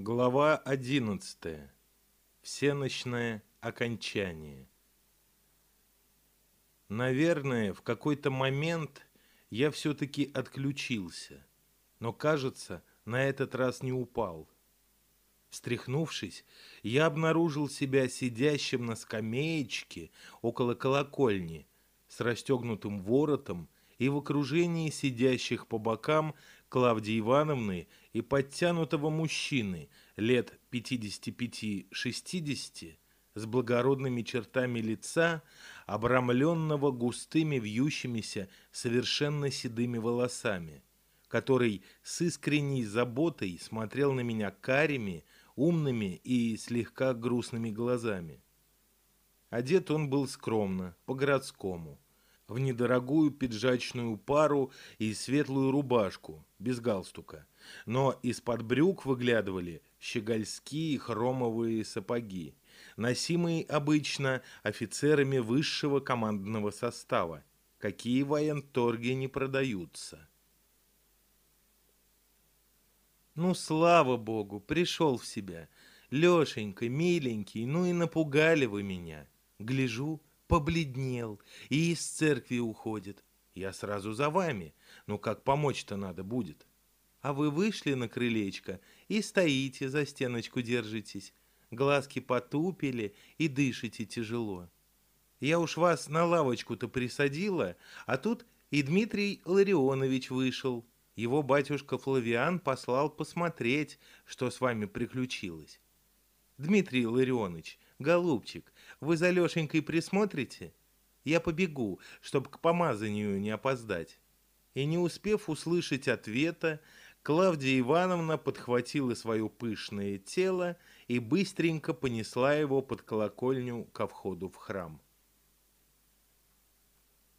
Глава 11. Всеночное окончание. Наверное, в какой-то момент я все-таки отключился, но, кажется, на этот раз не упал. Встряхнувшись, я обнаружил себя сидящим на скамеечке около колокольни с расстегнутым воротом и в окружении сидящих по бокам Клавдии Ивановны и подтянутого мужчины лет 55-60 с благородными чертами лица, обрамленного густыми вьющимися совершенно седыми волосами, который с искренней заботой смотрел на меня карими, умными и слегка грустными глазами. Одет он был скромно, по-городскому – в недорогую пиджачную пару и светлую рубашку, без галстука. Но из-под брюк выглядывали щегольские хромовые сапоги, носимые обычно офицерами высшего командного состава, какие в военторге не продаются. Ну, слава богу, пришел в себя. Лешенька, миленький, ну и напугали вы меня. Гляжу, побледнел и из церкви уходит. Я сразу за вами. Ну как помочь-то надо будет? А вы вышли на крылечко и стоите, за стеночку держитесь. Глазки потупили и дышите тяжело. Я уж вас на лавочку-то присадила, а тут и Дмитрий Ларионович вышел. Его батюшка Флавиан послал посмотреть, что с вами приключилось. Дмитрий Ларионович, голубчик, вы за Лешенькой присмотрите? Я побегу, чтобы к помазанию не опоздать». И не успев услышать ответа, Клавдия Ивановна подхватила свое пышное тело и быстренько понесла его под колокольню ко входу в храм.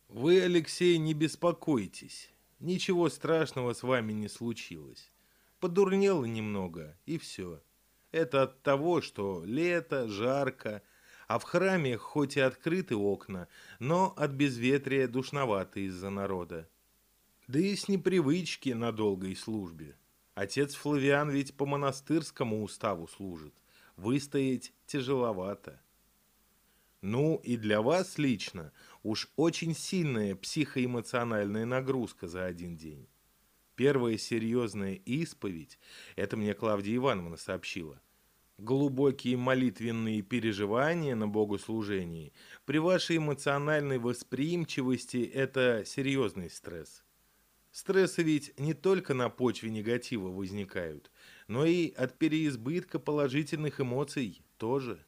«Вы, Алексей, не беспокойтесь. Ничего страшного с вами не случилось. Подурнело немного, и все. Это от того, что лето, жарко, а в храме хоть и открыты окна, но от безветрия душновато из-за народа. Да и с непривычки на долгой службе. Отец Флавиан ведь по монастырскому уставу служит. Выстоять тяжеловато. Ну и для вас лично уж очень сильная психоэмоциональная нагрузка за один день. Первая серьезная исповедь, это мне Клавдия Ивановна сообщила – глубокие молитвенные переживания на богослужении, при вашей эмоциональной восприимчивости это серьезный стресс. Стрессы ведь не только на почве негатива возникают, но и от переизбытка положительных эмоций тоже.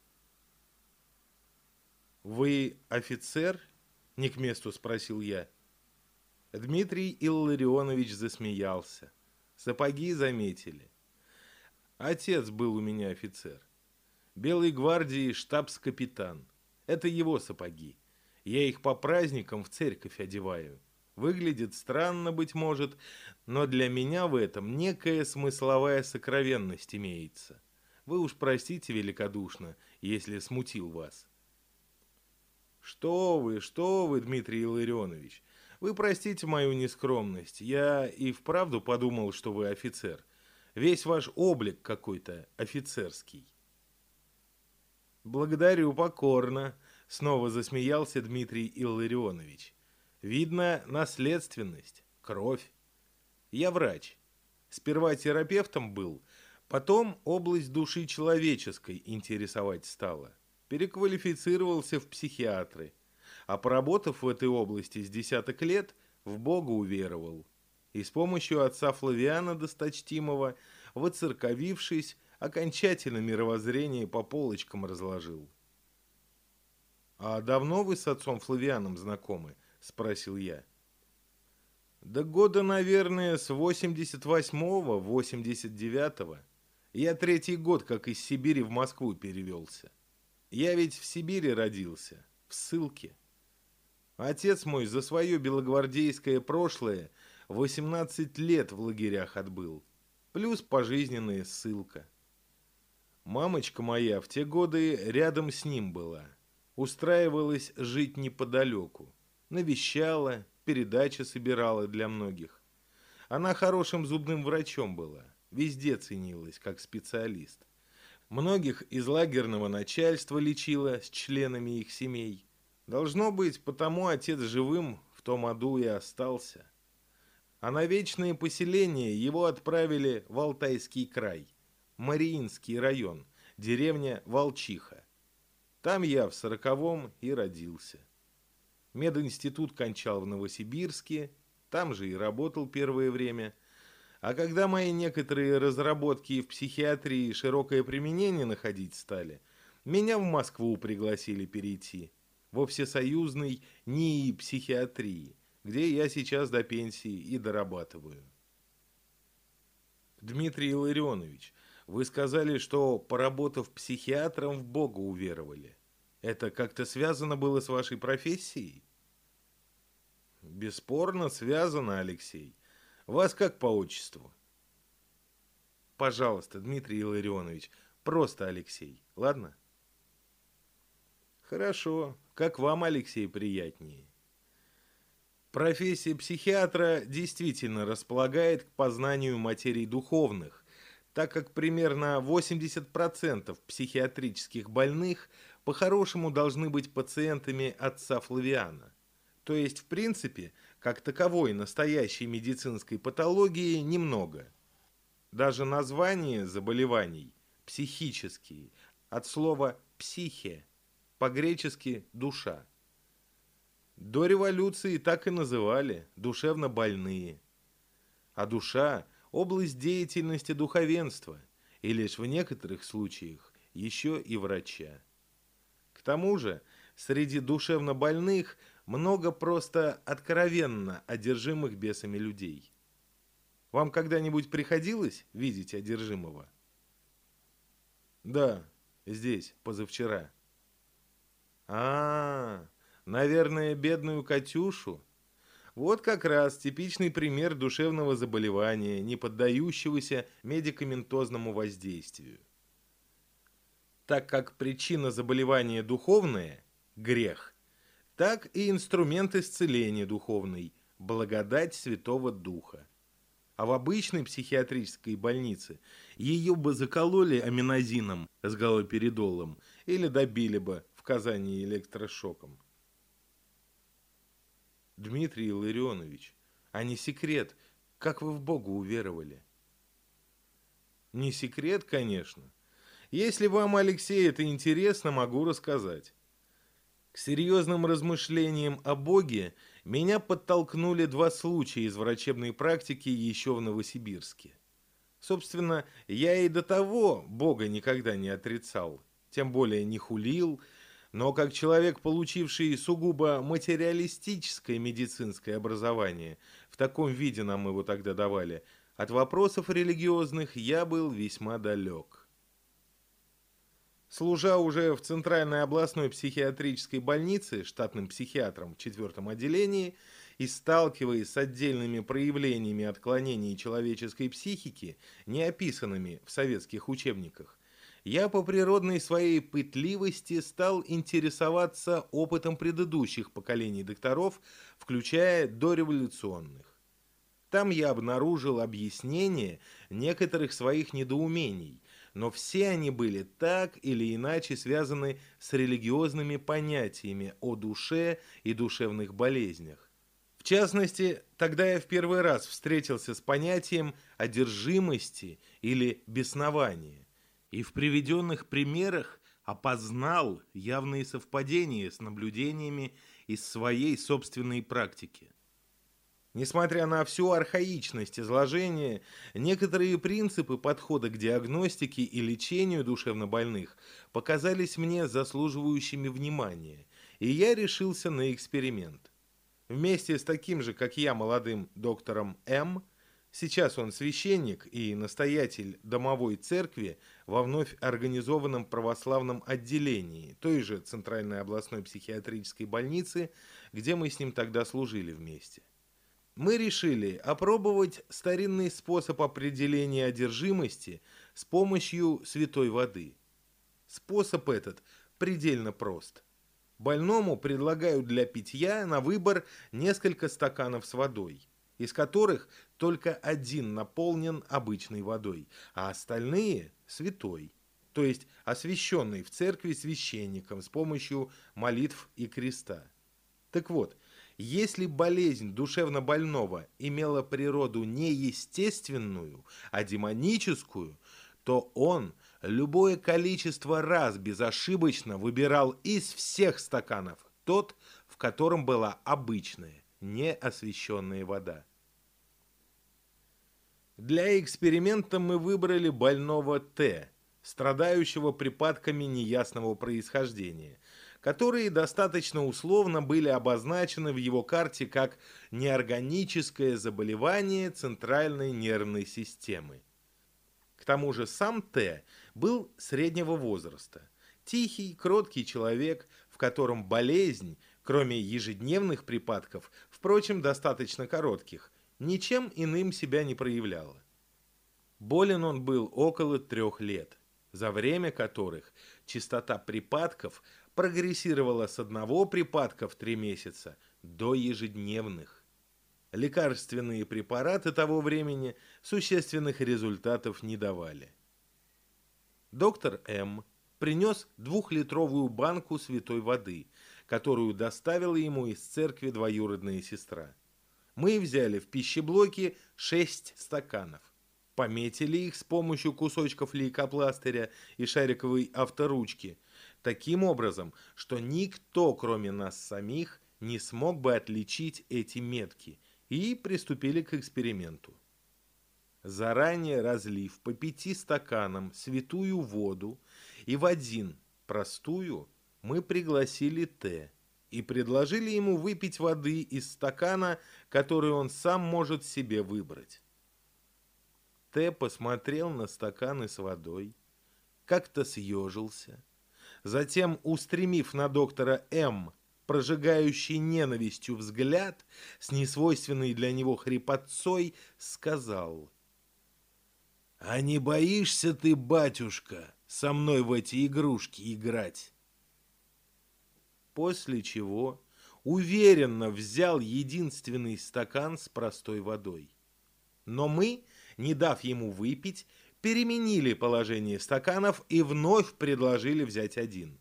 «Вы офицер?» – не к месту спросил я. Дмитрий Илларионович засмеялся. Сапоги заметили. Отец был у меня офицер. Белой гвардии штабс-капитан. Это его сапоги. Я их по праздникам в церковь одеваю. Выглядит странно, быть может, но для меня в этом некая смысловая сокровенность имеется. Вы уж простите великодушно, если смутил вас. Что вы, что вы, Дмитрий Илларионович, вы простите мою нескромность. Я и вправду подумал, что вы офицер. Весь ваш облик какой-то офицерский. Благодарю покорно, снова засмеялся Дмитрий Илларионович. Видно, наследственность, кровь. Я врач. Сперва терапевтом был, потом область души человеческой интересовать стала. Переквалифицировался в психиатры. А поработав в этой области с десяток лет, в Бога уверовал и с помощью отца Флавиана Досточтимого, воцерковившись, окончательно мировоззрение по полочкам разложил. «А давно вы с отцом Флавианом знакомы?» – спросил я. «Да года, наверное, с 88-го, 89-го. Я третий год, как из Сибири в Москву перевелся. Я ведь в Сибири родился, в ссылке. Отец мой за свое белогвардейское прошлое – 18 лет в лагерях отбыл, плюс пожизненная ссылка. Мамочка моя в те годы рядом с ним была, устраивалась жить неподалеку, навещала, передачи собирала для многих. Она хорошим зубным врачом была, везде ценилась как специалист. Многих из лагерного начальства лечила с членами их семей. Должно быть, потому отец живым в том аду и остался. А на вечное поселение его отправили в Алтайский край, Мариинский район, деревня Волчиха. Там я в сороковом и родился. Мединститут кончал в Новосибирске, там же и работал первое время. А когда мои некоторые разработки в психиатрии широкое применение находить стали, меня в Москву пригласили перейти, во всесоюзный НИИ психиатрии, где я сейчас до пенсии и дорабатываю. Дмитрий Илларионович, вы сказали, что, поработав психиатром, в Бога уверовали. Это как-то связано было с вашей профессией? Бесспорно связано, Алексей. Вас как по отчеству? Пожалуйста, Дмитрий Илларионович, просто Алексей, ладно? Хорошо, как вам, Алексей, приятнее. Профессия психиатра действительно располагает к познанию материй духовных, так как примерно 80% психиатрических больных по-хорошему должны быть пациентами отца Флавиана. То есть, в принципе, как таковой настоящей медицинской патологии немного. Даже название заболеваний – психические, от слова «психе», по-гречески «душа». До революции так и называли – душевно больные. А душа – область деятельности духовенства и лишь в некоторых случаях еще и врача. К тому же, среди душевно больных много просто откровенно одержимых бесами людей. Вам когда-нибудь приходилось видеть одержимого? Да, здесь, позавчера. А, наверное, бедную Катюшу? Вот как раз типичный пример душевного заболевания, не поддающегося медикаментозному воздействию. Так как причина заболевания духовная – грех, так и инструмент исцеления духовный – благодать Святого Духа. А в обычной психиатрической больнице ее бы закололи аминозином с галоперидолом или добили бы в Казани электрошоком. Дмитрий Илларионович, а не секрет, как вы в Бога уверовали? Не секрет, конечно. Если вам, Алексей, это интересно, могу рассказать. К серьезным размышлениям о Боге меня подтолкнули два случая из врачебной практики еще в Новосибирске. Собственно, я и до того Бога никогда не отрицал, тем более не хулил, но как человек, получивший сугубо материалистическое медицинское образование, в таком виде нам его тогда давали, от вопросов религиозных я был весьма далек. Служа уже в Центральной областной психиатрической больнице штатным психиатром в четвертом отделении и сталкиваясь с отдельными проявлениями отклонений человеческой психики, не описанными в советских учебниках, я по природной своей пытливости стал интересоваться опытом предыдущих поколений докторов, включая дореволюционных. Там я обнаружил объяснение некоторых своих недоумений, но все они были так или иначе связаны с религиозными понятиями о душе и душевных болезнях. В частности, тогда я в первый раз встретился с понятием одержимости или беснования и в приведенных примерах опознал явные совпадения с наблюдениями из своей собственной практики. Несмотря на всю архаичность изложения, некоторые принципы подхода к диагностике и лечению душевнобольных показались мне заслуживающими внимания, и я решился на эксперимент. Вместе с таким же, как я, молодым доктором М., Сейчас он священник и настоятель домовой церкви во вновь организованном православном отделении той же Центральной областной психиатрической больницы, где мы с ним тогда служили вместе. Мы решили опробовать старинный способ определения одержимости с помощью святой воды. Способ этот предельно прост. Больному предлагают для питья на выбор несколько стаканов с водой – из которых только один наполнен обычной водой, а остальные – святой, то есть освященный в церкви священником с помощью молитв и креста. Так вот, если болезнь душевно больного имела природу не естественную, а демоническую, то он любое количество раз безошибочно выбирал из всех стаканов тот, в котором была обычная, неосвещенная вода. Для эксперимента мы выбрали больного Т, страдающего припадками неясного происхождения, которые достаточно условно были обозначены в его карте как неорганическое заболевание центральной нервной системы. К тому же сам Т был среднего возраста, тихий, кроткий человек, в котором болезнь, кроме ежедневных припадков, впрочем, достаточно коротких, ничем иным себя не проявляла. Болен он был около трех лет, за время которых частота припадков прогрессировала с одного припадка в три месяца до ежедневных. Лекарственные препараты того времени существенных результатов не давали. Доктор М. принес двухлитровую банку святой воды, которую доставила ему из церкви двоюродная сестра. Мы взяли в пищеблоке шесть стаканов пометили их с помощью кусочков лейкопластыря и шариковой авторучки, таким образом, что никто, кроме нас самих, не смог бы отличить эти метки, и приступили к эксперименту. Заранее разлив по пяти стаканам святую воду и в один, простую, мы пригласили Т и предложили ему выпить воды из стакана, который он сам может себе выбрать. Т посмотрел на стаканы с водой, как-то съежился, затем, устремив на доктора М прожигающий ненавистью взгляд с несвойственной для него хрипотцой, сказал «А не боишься ты, батюшка, со мной в эти игрушки играть?» После чего уверенно взял единственный стакан с простой водой. Но мы не дав ему выпить, переменили положение стаканов и вновь предложили взять один.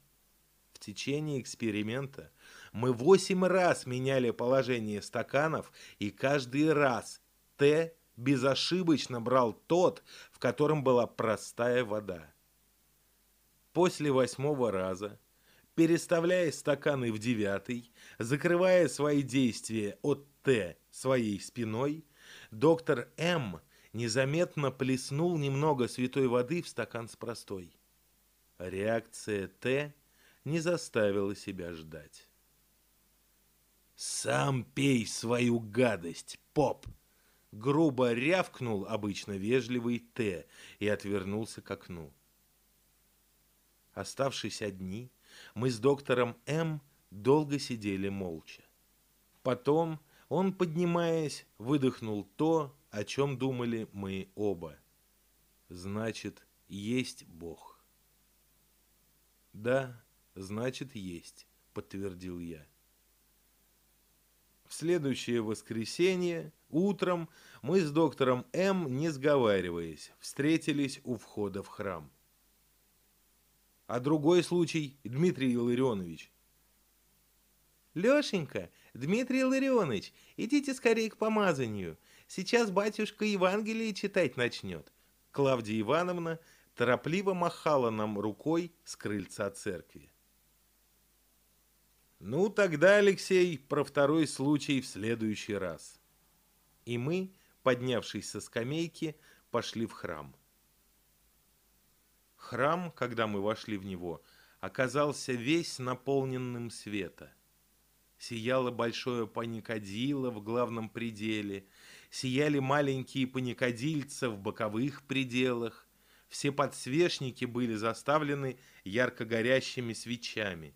В течение эксперимента мы восемь раз меняли положение стаканов, и каждый раз Т безошибочно брал тот, в котором была простая вода. После восьмого раза, переставляя стаканы в девятый, закрывая свои действия от Т своей спиной, доктор М незаметно плеснул немного святой воды в стакан с простой. Реакция Т не заставила себя ждать. «Сам пей свою гадость, поп!» Грубо рявкнул обычно вежливый Т и отвернулся к окну. Оставшись одни, мы с доктором М долго сидели молча. Потом он, поднимаясь, выдохнул то, о чем думали мы оба. Значит, есть Бог. Да, значит, есть, подтвердил я. В следующее воскресенье утром мы с доктором М, не сговариваясь, встретились у входа в храм. А другой случай, Дмитрий Илларионович. Лешенька, Дмитрий Илларионович, идите скорее к помазанию. Сейчас батюшка Евангелие читать начнет. Клавдия Ивановна торопливо махала нам рукой с крыльца церкви. Ну, тогда, Алексей, про второй случай в следующий раз. И мы, поднявшись со скамейки, пошли в храм. Храм, когда мы вошли в него, оказался весь наполненным света. Сияло большое паникадило в главном пределе – сияли маленькие паникадильца в боковых пределах, все подсвечники были заставлены ярко горящими свечами.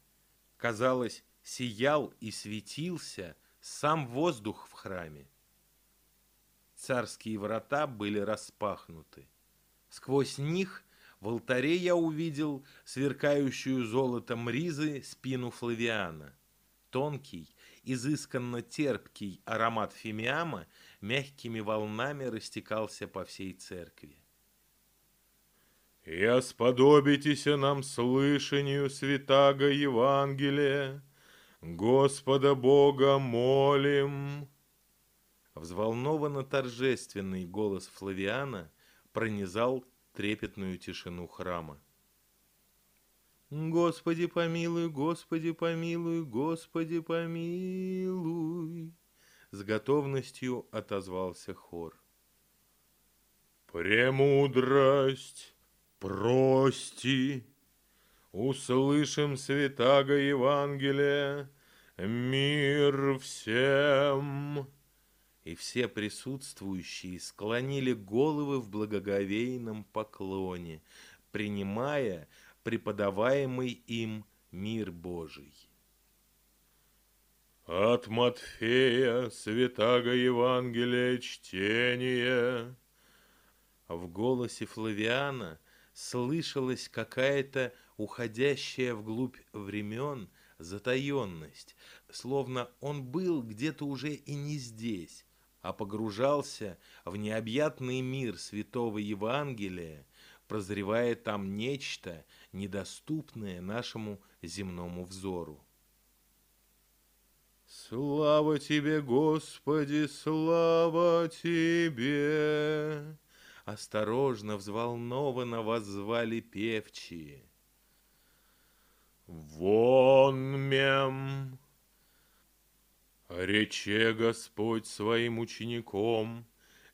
Казалось, сиял и светился сам воздух в храме. Царские врата были распахнуты. Сквозь них в алтаре я увидел сверкающую золотом ризы спину Флавиана. Тонкий изысканно терпкий аромат фимиама мягкими волнами растекался по всей церкви. «И сподобитеся нам слышанию святаго Евангелия, Господа Бога молим!» Взволнованно торжественный голос Флавиана пронизал трепетную тишину храма. «Господи помилуй, Господи помилуй, Господи помилуй!» С готовностью отозвался хор. «Премудрость, прости, услышим святаго Евангелия, мир всем!» И все присутствующие склонили головы в благоговейном поклоне, принимая преподаваемый им мир Божий. От Матфея, святаго Евангелия, чтение. В голосе Флавиана слышалась какая-то уходящая вглубь времен затаенность, словно он был где-то уже и не здесь, а погружался в необъятный мир святого Евангелия, прозревая там нечто, недоступное нашему земному взору. Слава тебе, Господи, слава тебе! Осторожно, взволнованно воззвали певчие. Вон мем! Рече Господь своим учеником,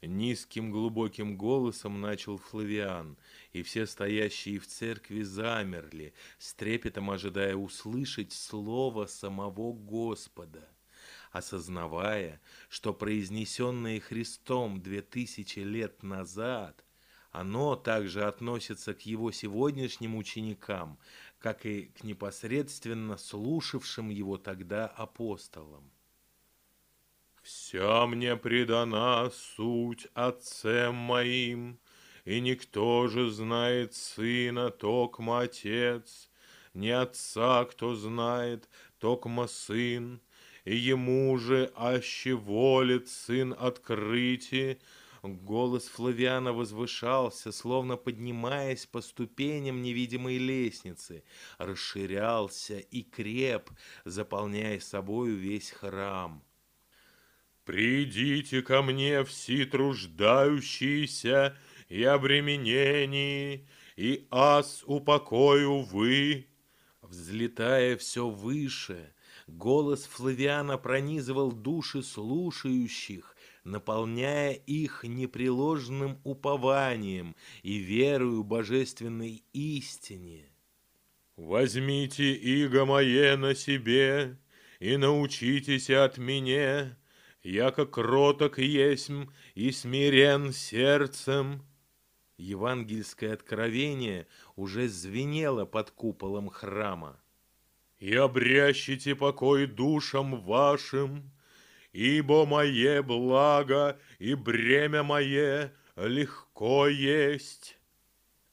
Низким глубоким голосом начал Флавиан, и все стоящие в церкви замерли, с трепетом ожидая услышать слово самого Господа, осознавая, что произнесенное Христом две тысячи лет назад, оно также относится к его сегодняшним ученикам, как и к непосредственно слушавшим его тогда апостолам. Вся мне предана суть отцем моим, И никто же знает сына, токма отец, Не отца, кто знает, токма сын, И ему же аще волит сын открытие, Голос Флавиана возвышался, словно поднимаясь по ступеням невидимой лестницы, расширялся и креп, заполняя собою весь храм. Придите ко мне все труждающиеся и обременении, и ас упокою вы. Взлетая все выше, голос Флавиана пронизывал души слушающих, наполняя их непреложным упованием и верою божественной истине. «Возьмите иго мое на себе и научитесь от меня, яко кроток есмь и смирен сердцем». Евангельское откровение уже звенело под куполом храма. «И обрящите покой душам вашим, ибо мое благо и бремя мое легко есть».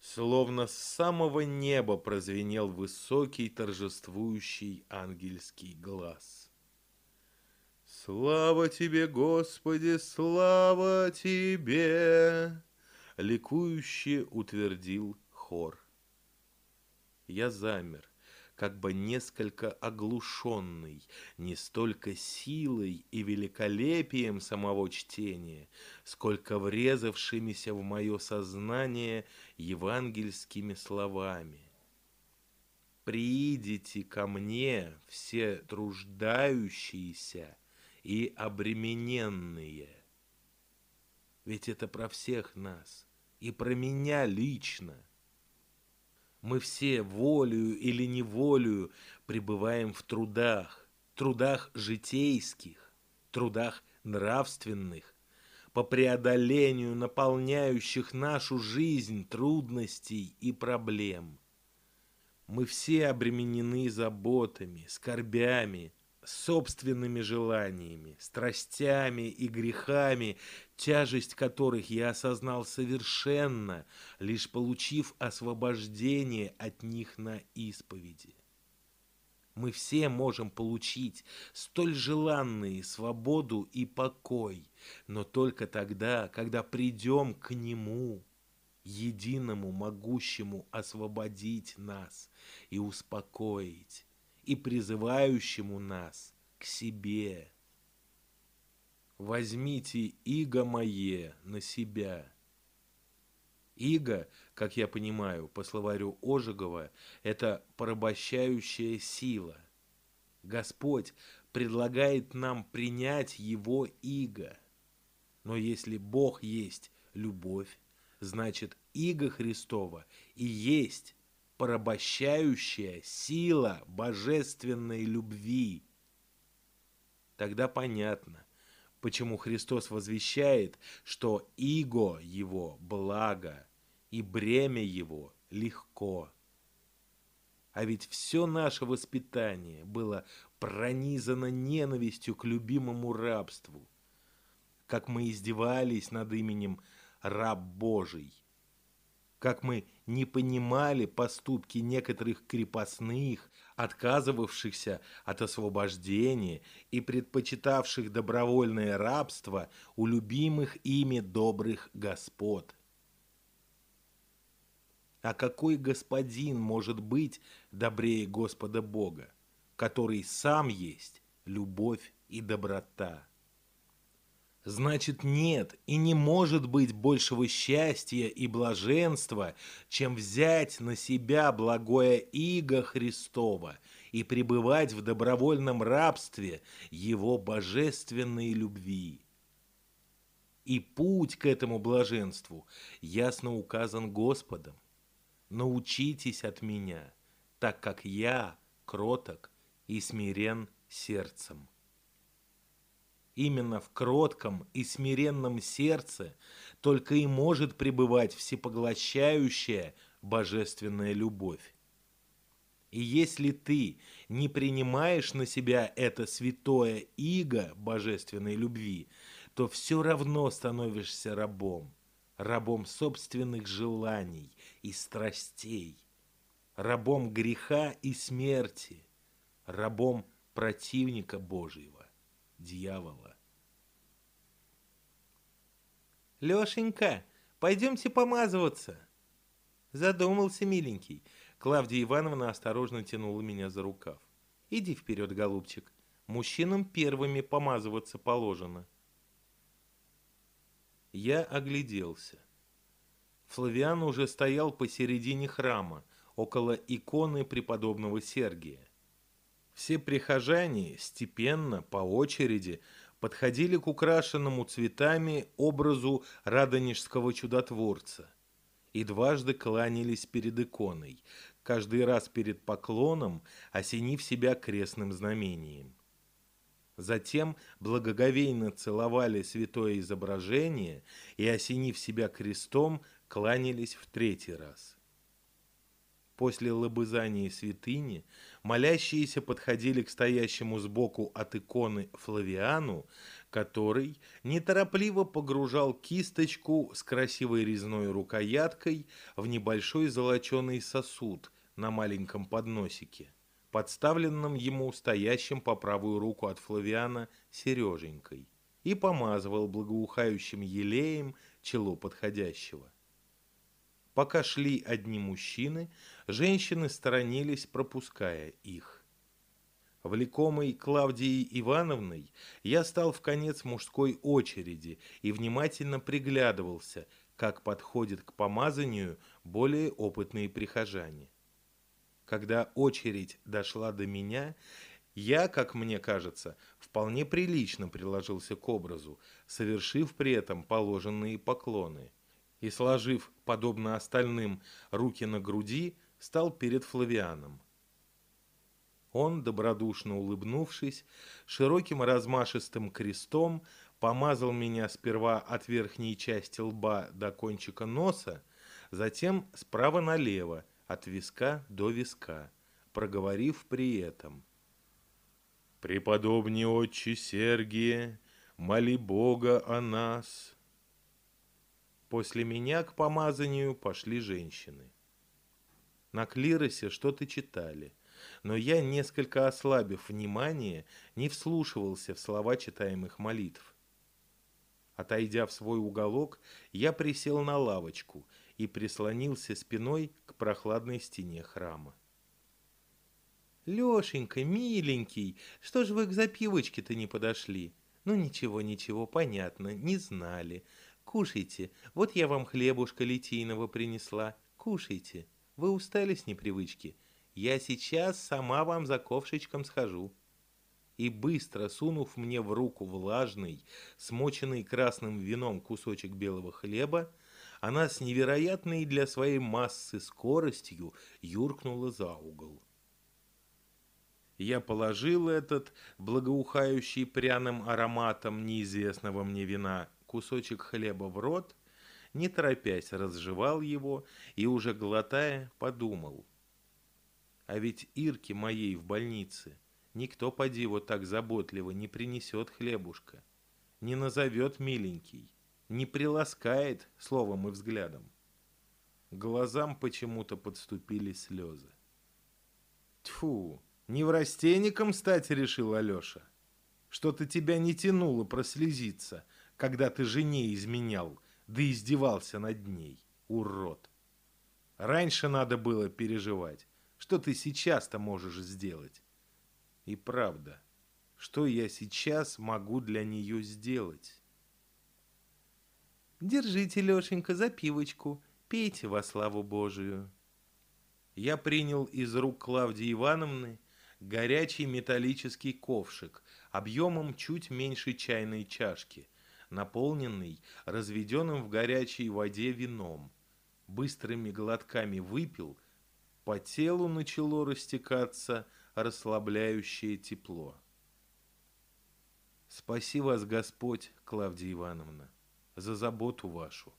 Словно с самого неба прозвенел высокий торжествующий ангельский глаз. «Слава тебе, Господи, слава тебе!» Ликующе утвердил хор. Я замер, как бы несколько оглушенный не столько силой и великолепием самого чтения, сколько врезавшимися в мое сознание евангельскими словами. «Приидите ко мне, все труждающиеся и обремененные. Ведь это про всех нас и про меня лично. Мы все волею или неволею пребываем в трудах, трудах житейских, трудах нравственных, по преодолению наполняющих нашу жизнь трудностей и проблем. Мы все обременены заботами, скорбями, собственными желаниями, страстями и грехами, тяжесть которых я осознал совершенно, лишь получив освобождение от них на исповеди. мы все можем получить столь желанные свободу и покой, но только тогда, когда придем к Нему, единому, могущему освободить нас и успокоить, и призывающему нас к себе. Возьмите иго мое на себя. Иго, как я понимаю, по словарю Ожегова, это порабощающая сила. Господь предлагает нам принять Его иго. Но если Бог есть любовь, значит иго Христова и есть порабощающая сила божественной любви. Тогда понятно, почему Христос возвещает, что иго его благо и бремя его легко. А ведь все наше воспитание было пронизано ненавистью к любимому рабству. Как мы издевались над именем «раб Божий», как мы не понимали поступки некоторых крепостных, отказывавшихся от освобождения и предпочитавших добровольное рабство у любимых ими добрых господ. А какой господин может быть добрее Господа Бога, который сам есть любовь и доброта? Значит, нет и не может быть большего счастья и блаженства, чем взять на себя благое иго Христова и пребывать в добровольном рабстве Его божественной любви. И путь к этому блаженству ясно указан Господом. Научитесь от меня, так как я кроток и смирен сердцем. Именно в кротком и смиренном сердце только и может пребывать всепоглощающая божественная любовь. И если ты не принимаешь на себя это святое иго божественной любви, то все равно становишься рабом, рабом собственных желаний и страстей, рабом греха и смерти, рабом противника Божьего дьявола. «Лешенька, пойдемте помазываться!» Задумался миленький. Клавдия Ивановна осторожно тянула меня за рукав. «Иди вперед, голубчик. Мужчинам первыми помазываться положено». Я огляделся. Флавиан уже стоял посередине храма, около иконы преподобного Сергия. Все прихожане степенно, по очереди, подходили к украшенному цветами образу радонежского чудотворца и дважды кланялись перед иконой, каждый раз перед поклоном осенив себя крестным знамением. Затем благоговейно целовали святое изображение и, осенив себя крестом, кланялись в третий раз. После лобызания святыни молящиеся подходили к стоящему сбоку от иконы Флавиану, который неторопливо погружал кисточку с красивой резной рукояткой в небольшой золоченый сосуд на маленьком подносике, подставленном ему стоящим по правую руку от Флавиана Сереженькой, и помазывал благоухающим елеем чело подходящего. Пока шли одни мужчины, женщины сторонились, пропуская их. Влекомый Клавдией Ивановной, я стал в конец мужской очереди и внимательно приглядывался, как подходят к помазанию более опытные прихожане. Когда очередь дошла до меня, я, как мне кажется, вполне прилично приложился к образу, совершив при этом положенные поклоны – и, сложив, подобно остальным, руки на груди, стал перед Флавианом. Он, добродушно улыбнувшись, широким размашистым крестом помазал меня сперва от верхней части лба до кончика носа, затем справа налево, от виска до виска, проговорив при этом. «Преподобный отче Сергие, моли Бога о нас». После меня к помазанию пошли женщины. на клиросе что-то читали, но я, несколько ослабив внимание, не вслушивался в слова читаемых молитв. Отойдя в свой уголок, я присел на лавочку и прислонился спиной к прохладной стене храма. «Лешенька, миленький, что ж вы к запивочке-то не подошли? Ну ничего, ничего, понятно, не знали. Кушайте, вот я вам хлебушка литийного принесла, кушайте. Вы устали с непривычки? Я сейчас сама вам за ковшечком схожу». И быстро сунув мне в руку влажный, смоченный красным вином кусочек белого хлеба, она с невероятной для своей массы скоростью юркнула за угол. Я положил этот, благоухающий пряным ароматом неизвестного мне вина, кусочек хлеба в рот, не торопясь разжевал его и, уже глотая, подумал. А ведь Ирке моей в больнице никто поди вот так заботливо не принесет хлебушка, не назовет миленький, не приласкает словом и взглядом. Глазам почему-то подступили слезы. Тьфу! Неврастенником стать решил Алеша. Что-то тебя не тянуло прослезиться, когда ты жене изменял, да издевался над ней, урод. Раньше надо было переживать. Что ты сейчас-то можешь сделать? И правда, что я сейчас могу для нее сделать? Держите, Лешенька, запивочку, пейте во славу Божию. Я принял из рук Клавдии Ивановны горячий металлический ковшик объемом чуть меньше чайной чашки, наполненный разведенным в горячей воде вином. Быстрыми глотками выпил, по телу начало растекаться расслабляющее тепло. Спаси вас, Господь, Клавдия Ивановна, за заботу вашу.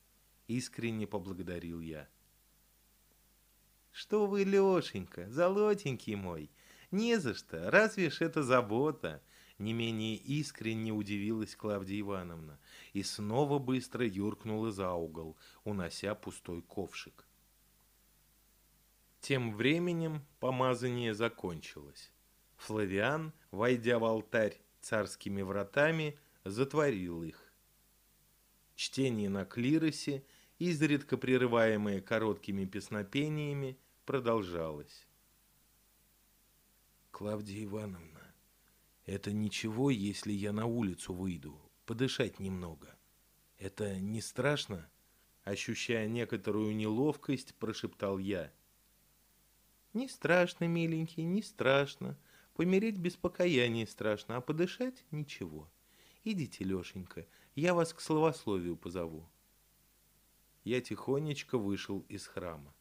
Искренне поблагодарил я. Что вы, Лешенька, золотенький мой, не за что, разве ж это забота? Не менее искренне удивилась Клавдия Ивановна и снова быстро юркнула за угол, унося пустой ковшик. Тем временем помазание закончилось. Флавиан, войдя в алтарь царскими вратами, затворил их. Чтение на клиросе, изредка прерываемое короткими песнопениями, продолжалось. Клавдия Ивановна, это ничего, если я на улицу выйду, подышать немного. Это не страшно? Ощущая некоторую неловкость, прошептал я. Не страшно, миленький, не страшно. Помереть без покаяния страшно, а подышать ничего. Идите, Лешенька, я вас к словословию позову. Я тихонечко вышел из храма.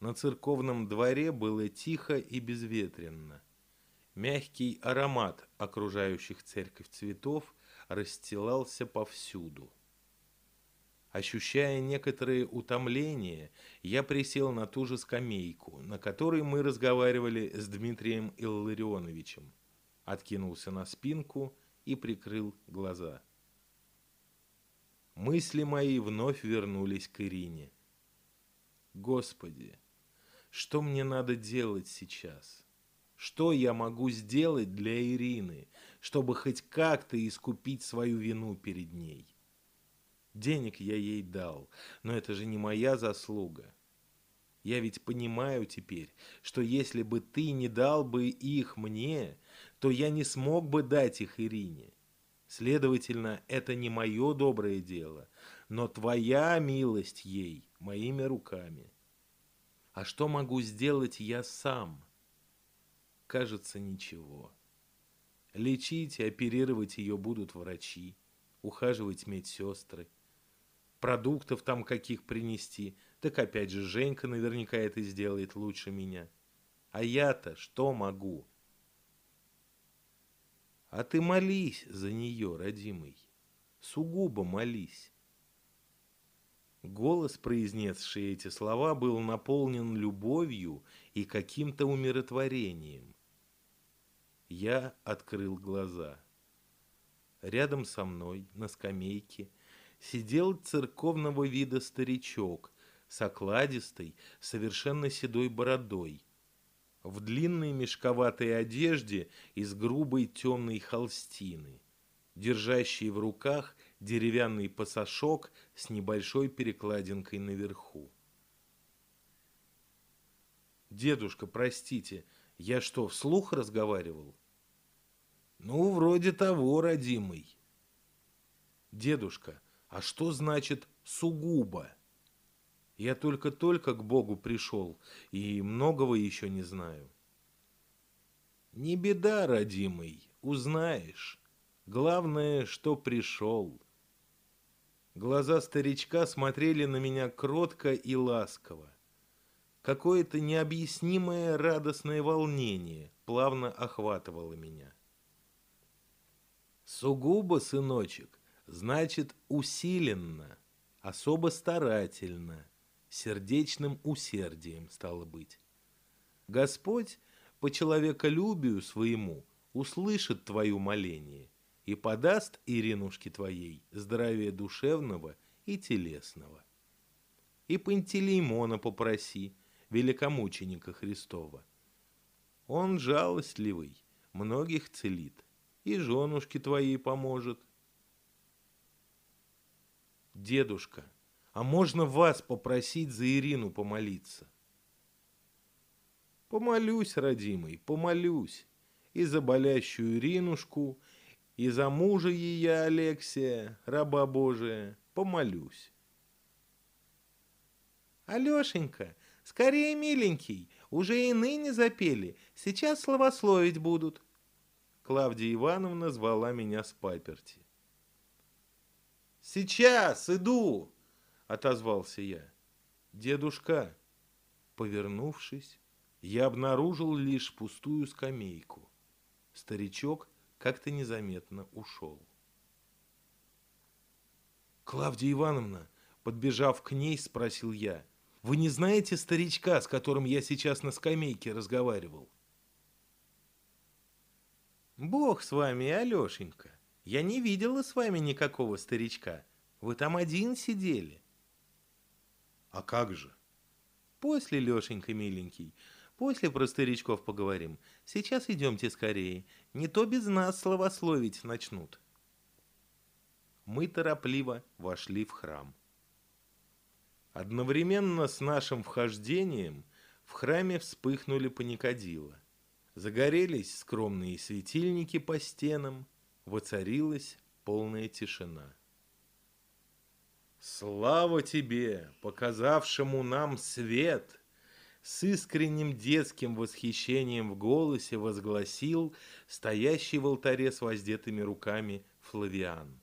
На церковном дворе было тихо и безветренно. Мягкий аромат окружающих церковь цветов расстилался повсюду. Ощущая некоторые утомления, я присел на ту же скамейку, на которой мы разговаривали с Дмитрием Илларионовичем, откинулся на спинку и прикрыл глаза. Мысли мои вновь вернулись к Ирине. Господи, что мне надо делать сейчас? Что я могу сделать для Ирины, чтобы хоть как-то искупить свою вину перед ней? Денег я ей дал, но это же не моя заслуга. Я ведь понимаю теперь, что если бы ты не дал бы их мне, то я не смог бы дать их Ирине. Следовательно, это не мое доброе дело, но твоя милость ей моими руками. А что могу сделать я сам? Кажется, ничего. Лечить и оперировать ее будут врачи, ухаживать медсестры. Продуктов там каких принести, так опять же Женька наверняка это сделает лучше меня. А я-то что могу? А ты молись за нее, родимый. Сугубо молись. Голос, произнесший эти слова, был наполнен любовью и каким-то умиротворением. Я открыл глаза. Рядом со мной, на скамейке, сидел церковного вида старичок с окладистой, совершенно седой бородой, в длинной мешковатой одежде из грубой темной холстины, держащий в руках деревянный пасашок с небольшой перекладинкой наверху. «Дедушка, простите, я что, вслух разговаривал?» «Ну, вроде того, родимый». «Дедушка, а что значит «сугубо»?» Я только-только к Богу пришел и многого еще не знаю. Не беда, родимый, узнаешь. Главное, что пришел. Глаза старичка смотрели на меня кротко и ласково. Какое-то необъяснимое радостное волнение плавно охватывало меня. Сугубо, сыночек, значит усиленно, особо старательно – сердечным усердием, стало быть. Господь по человеколюбию своему услышит твое моление и подаст Иринушке твоей здравие душевного и телесного. И Пантелеймона попроси, великомученика Христова. Он жалостливый, многих целит, и женушке твоей поможет. Дедушка, а можно вас попросить за Ирину помолиться? Помолюсь, родимый, помолюсь. И за болящую Иринушку, и за мужа ее Алексия, раба Божия, помолюсь. Алешенька, скорее, миленький, уже и ныне запели, сейчас словословить будут. Клавдия Ивановна звала меня с паперти. «Сейчас, иду!» — отозвался я. «Дедушка!» Повернувшись, я обнаружил лишь пустую скамейку. Старичок как-то незаметно ушел. «Клавдия Ивановна!» Подбежав к ней, спросил я. «Вы не знаете старичка, с которым я сейчас на скамейке разговаривал?» «Бог с вами, Алешенька! Я не видела с вами никакого старичка. Вы там один сидели. А как же? После, Лешенька, миленький, после про старичков поговорим. Сейчас идемте скорее, не то без нас словословить начнут. Мы торопливо вошли в храм. Одновременно с нашим вхождением в храме вспыхнули паникадила. Загорелись скромные светильники по стенам, воцарилась полная тишина. Слава тебе, показавшему нам свет! С искренним детским восхищением в голосе возгласил стоящий в алтаре с воздетыми руками Флавиан.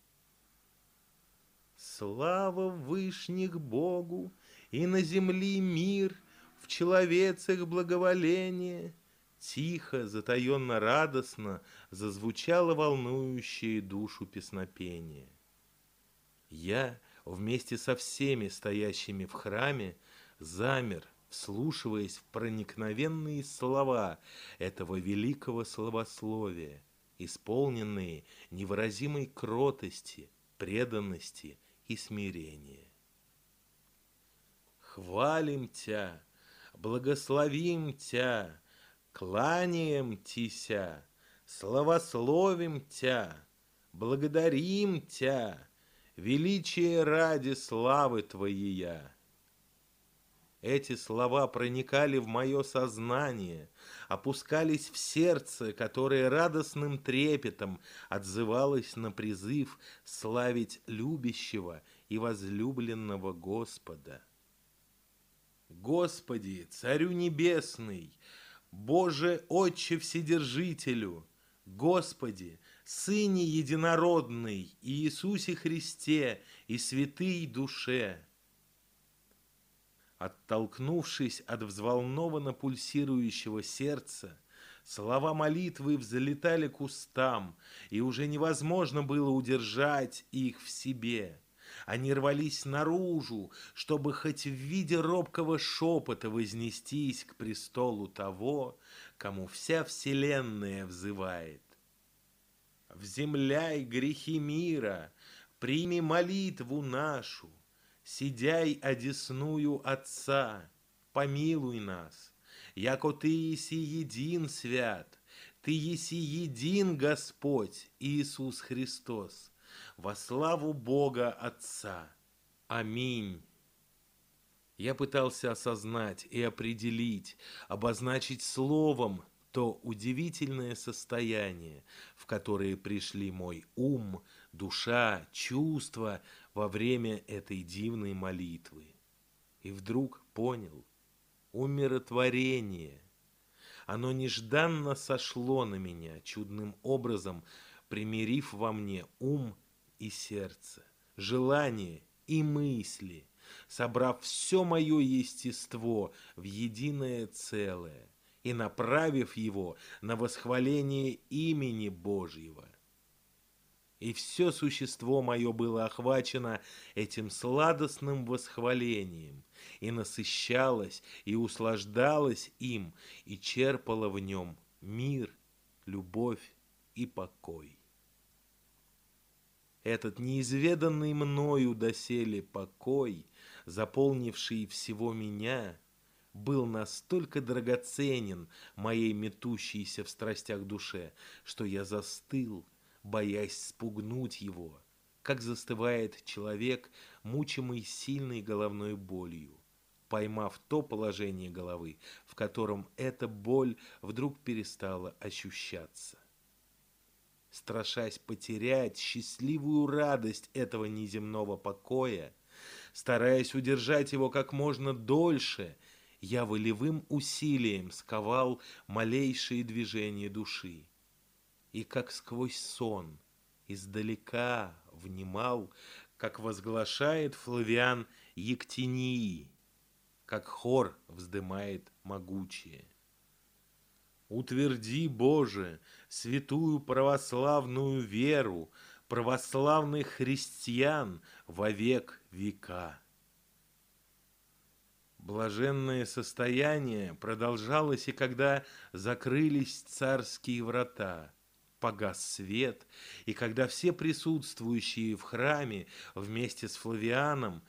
Слава вышних Богу, и на земли мир, в человецах благоволение. Тихо, затаенно радостно зазвучало волнующее душу песнопение. Я — вместе со всеми стоящими в храме, замер, вслушиваясь в проникновенные слова этого великого словословия, исполненные невыразимой кротости, преданности и смирения. Хвалим Тя, благословим Тя, кланяем Тися, славословим Тя, благодарим Тя, величие ради славы Твоей. Эти слова проникали в мое сознание, опускались в сердце, которое радостным трепетом отзывалось на призыв славить любящего и возлюбленного Господа. Господи, Царю Небесный, Боже Отче Вседержителю, Господи, Сыне Единородный, Иисусе Христе и святый душе. Оттолкнувшись от взволнованно пульсирующего сердца, слова молитвы взлетали к устам, и уже невозможно было удержать их в себе. Они рвались наружу, чтобы хоть в виде робкого шепота вознестись к престолу того, кому вся вселенная взывает вземляй грехи мира, прими молитву нашу, сидяй одесную Отца, помилуй нас, яко Ты еси един свят, Ты еси един Господь Иисус Христос, во славу Бога Отца. Аминь. Я пытался осознать и определить, обозначить словом то удивительное состояние, в которое пришли мой ум, душа, чувства во время этой дивной молитвы. И вдруг понял, умиротворение. Оно нежданно сошло на меня чудным образом, примирив во мне ум и сердце, желание и мысли, собрав все мое естество в единое целое и направив его на восхваление имени Божьего. И все существо мое было охвачено этим сладостным восхвалением, и насыщалось, и услаждалось им, и черпало в нем мир, любовь и покой. Этот неизведанный мною доселе покой, заполнивший всего меня, был настолько драгоценен моей метущейся в страстях душе, что я застыл, боясь спугнуть его, как застывает человек, мучимый сильной головной болью, поймав то положение головы, в котором эта боль вдруг перестала ощущаться. Страшась потерять счастливую радость этого неземного покоя, стараясь удержать его как можно дольше – я волевым усилием сковал малейшие движения души. И как сквозь сон издалека внимал, как возглашает Флавиан Ектинии, как хор вздымает могучее. Утверди, Боже, святую православную веру, православных христиан во век века. Блаженное состояние продолжалось и когда закрылись царские врата, погас свет, и когда все присутствующие в храме вместе с Флавианом,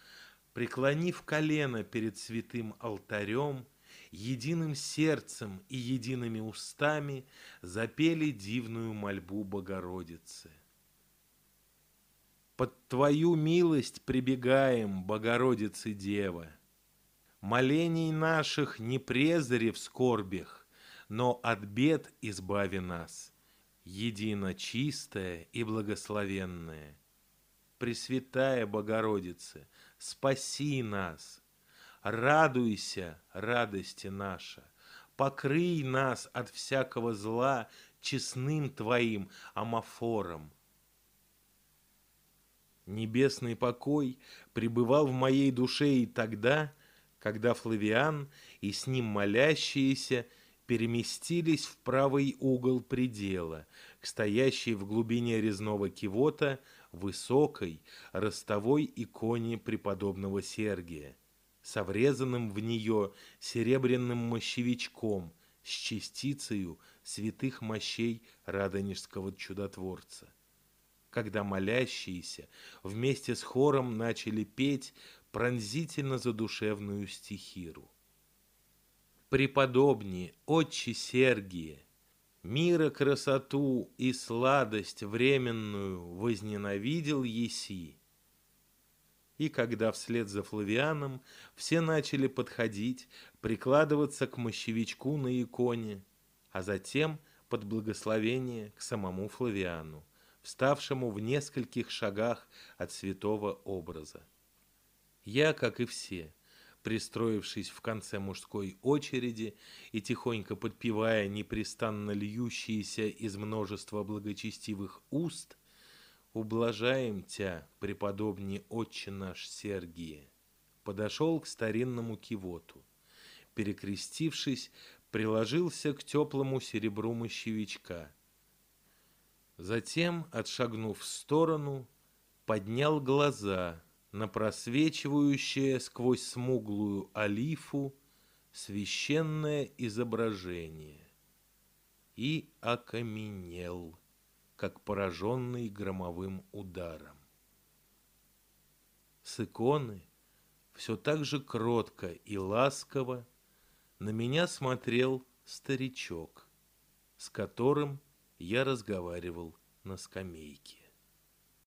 преклонив колено перед святым алтарем, единым сердцем и едиными устами запели дивную мольбу Богородицы. Под Твою милость прибегаем, Богородицы Дева — молений наших не презри в скорбях, но от бед избави нас, едино чистая и благословенная. Пресвятая Богородице, спаси нас, радуйся, радости наша, покрый нас от всякого зла честным Твоим амофором. Небесный покой пребывал в моей душе и тогда, когда Флавиан и с ним молящиеся переместились в правый угол предела, к стоящей в глубине резного кивота высокой ростовой иконе преподобного Сергия, со врезанным в нее серебряным мощевичком с частицею святых мощей Радонежского чудотворца. Когда молящиеся вместе с хором начали петь пронзительно задушевную стихиру. Преподобнее, отче Сергие, мира красоту и сладость временную возненавидел еси. И когда вслед за Флавианом все начали подходить, прикладываться к мощевичку на иконе, а затем под благословение к самому Флавиану, вставшему в нескольких шагах от святого образа. Я, как и все, пристроившись в конце мужской очереди и тихонько подпевая непрестанно льющиеся из множества благочестивых уст, «Ублажаем Тя, преподобный отче наш Сергие», подошел к старинному кивоту. Перекрестившись, приложился к теплому серебру мощевичка. Затем, отшагнув в сторону, поднял глаза – на просвечивающее сквозь смуглую олифу священное изображение и окаменел, как пораженный громовым ударом. С иконы все так же кротко и ласково на меня смотрел старичок, с которым я разговаривал на скамейке.